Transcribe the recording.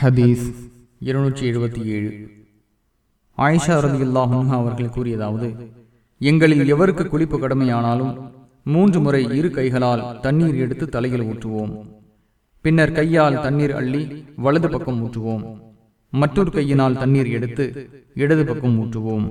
ஹதீஸ் இருநூற்றி எழுபத்தி ஏழு. ஆயிஷா ரதியுல்லாஹும் அவர்கள் கூறியதாவது எங்களில் எவருக்கு குளிப்பு கடமையானாலும் மூன்று முறை இரு கைகளால் தண்ணீர் எடுத்து தலையில் ஊற்றுவோம். பின்னர் கையால் தண்ணீர் அள்ளி வலது பக்கம் ஊற்றுவோம். மற்றொரு கையினால் தண்ணீர் எடுத்து இடது பக்கம் ஊற்றுவோம்.